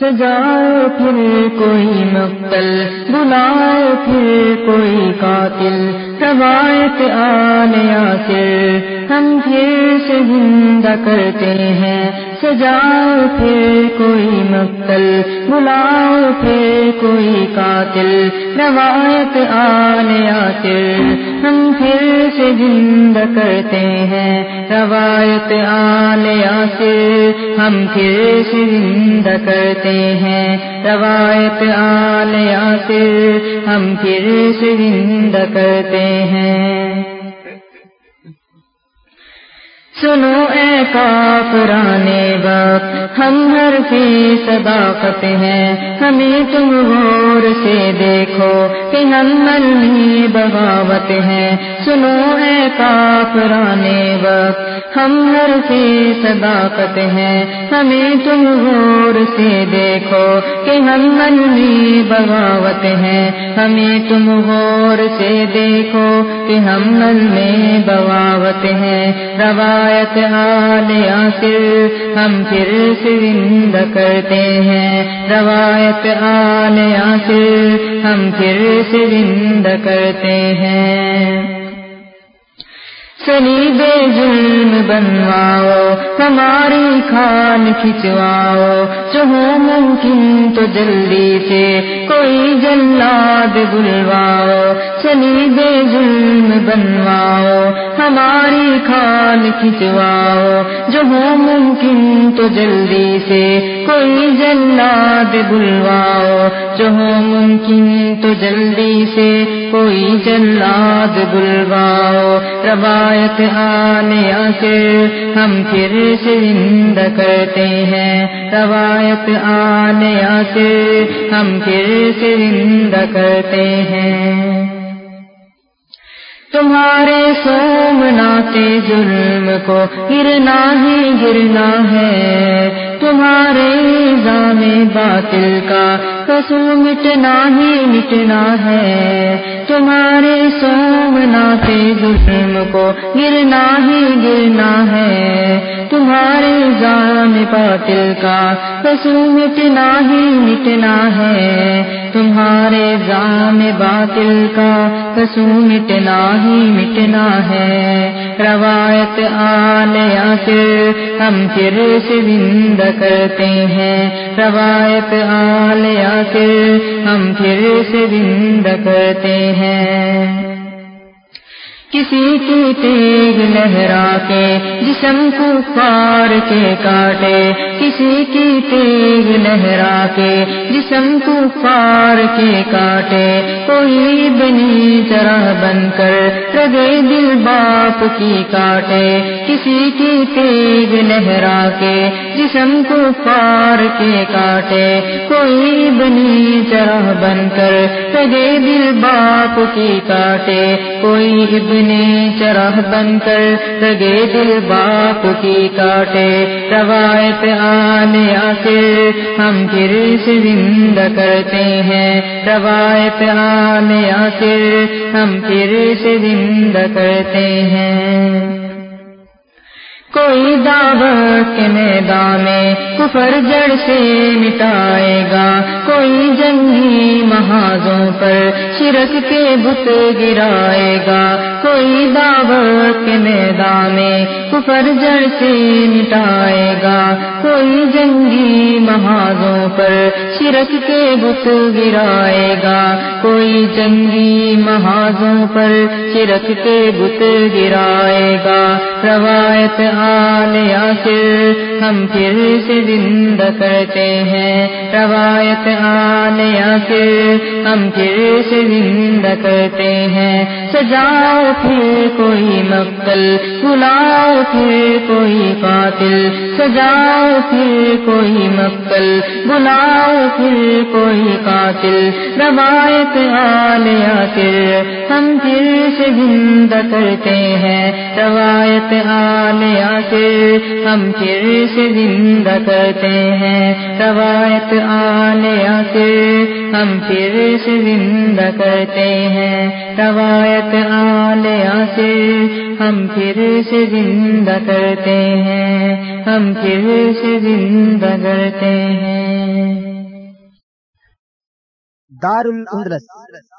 سجائے پھر کوئی مقتل، بلائے پھر کوئی قاتل، روایت آنے آخر، ہم پھر سے زندہ کرتے ہیں۔ سجائے پھر کوئی مقتل بلاؤ پھر کوئی قاتل، روایت آنے آخر، ہم پھر سے زندہ کرتے ہیں۔ روایت آل یاسر ہم پھر سے زندہ کرتے ہیں۔ روایت آل یاسر ہم پھر سے زندہ کرتے ہیں۔ سنو اے کافرانے وقت ہم ہر کی صداقت ہیں۔ ہمیں تم غور سے دیکھو کہ ہم ملنی بغاوت ہیں۔ سنو اے کافرانے وقت ہم ہر کی صداقت ہیں۔ ہمیں تم غور سے دیکھو کہ ہم ملنی بغاوت ہیں۔ ہمیں تم غور سے دیکھو ہم مل میں بغاوت ہیں، روایت روایت ہم پھر سرند کرتے ہیں۔ روایت آل آخر ہم پھر سرند کرتے ہیں۔ سنی بے ظلم بنواؤ، ہماری کھان کھچواؤ۔ جو ہو ممکن تو جلدی سے کوئی جلاد بلواؤ۔ سنی بے ظلم بنواؤ، ہماری کھان کھچواؤ جو ہو ممکن تو جلدی سے کوئی جلاد بلواؤ۔ جو ہو ممکن تو جلدی سے کوئی جلاد بلواؤ۔ روایت آنے سے ہم پھر سے زندہ کرتے ہیں۔ روایت آنے سے ہم پھر سے زندہ کرتے ہیں۔ تمہارے سومناتے ظلم کو گرنا ہی گرنا ہے۔ تمہارے نظام باطل کا کسو مٹنا ہی مٹنا ہے۔ تمہارے سومناتے ظلم کو گرنا ہی گرنا ہے۔ تمہارے جان باطل کا کسو مٹنا ہی مٹنا ہے۔ تمہارے جان باطل کا کسو مٹنا ہی مٹنا ہے۔ روایت آنے پھر ہم پھر سے زندہ کرتے ہیں۔ روایت آنے پھر ہم پھر سے زندہ کرتے ہیں۔ کسی کی تیگ لہرا کے جسم کو پار کے کاٹے، کسی کی تیگ لہرا کے جسم کو پار کے کاٹے، کوئی بنی طرح بن کر رگے دل باپ کی کاٹے۔ کسی کی تیگ لہرا کے جسم کو پار کے کاٹے۔ کوئی بنی طرح بن کر رگے دل باپ کی کاٹے۔ کوئی ابن چرہ بن کر لگے دل باپ کی کاٹے۔ روایت آنے آخر ہم پھر سے زندہ کرتے ہیں، روایت آنے آخر ہم پھر سے زندہ کرتے ہیں۔ کوئی دعوت کے میدان میں کفر جڑ سے مٹائے گا، کوئی جنگی محاذوں پر شرک کے بت گرائے گا۔ کوئی دعوت کے میدان میں کفر جڑ سے مٹائے گا۔ کوئی جنگی محاذوں پر شرک کے بت گرائے گا۔ کوئی جنگی محاذوں پر شرک کے بت گرائے گا۔ روایت آخر ہم پھر سے زندہ کرتے ہیں۔ روایت آنے آخر ہم پھر سے زندہ کرتے ہیں۔ سجاؤ پھر کوئی مقتل، بلاؤ پھر کوئی قاتل، سجاؤ پھر کوئی مقتل، بلاؤ پھر کوئی قاتل۔ روایت آنے آخر، ہم پھر سے زندہ کرتے ہیں۔ روایت آنے آخر، ہم پھر سے زندہ کرتے ہیں۔ روایت آنے آخر ہم پھر سے زندہ کرتے ہیں۔ روایت عالیہ سے ہم پھر سے زندہ کرتے ہیں۔ ہم پھر سے زندہ کرتے ہیں۔ دار الاندلس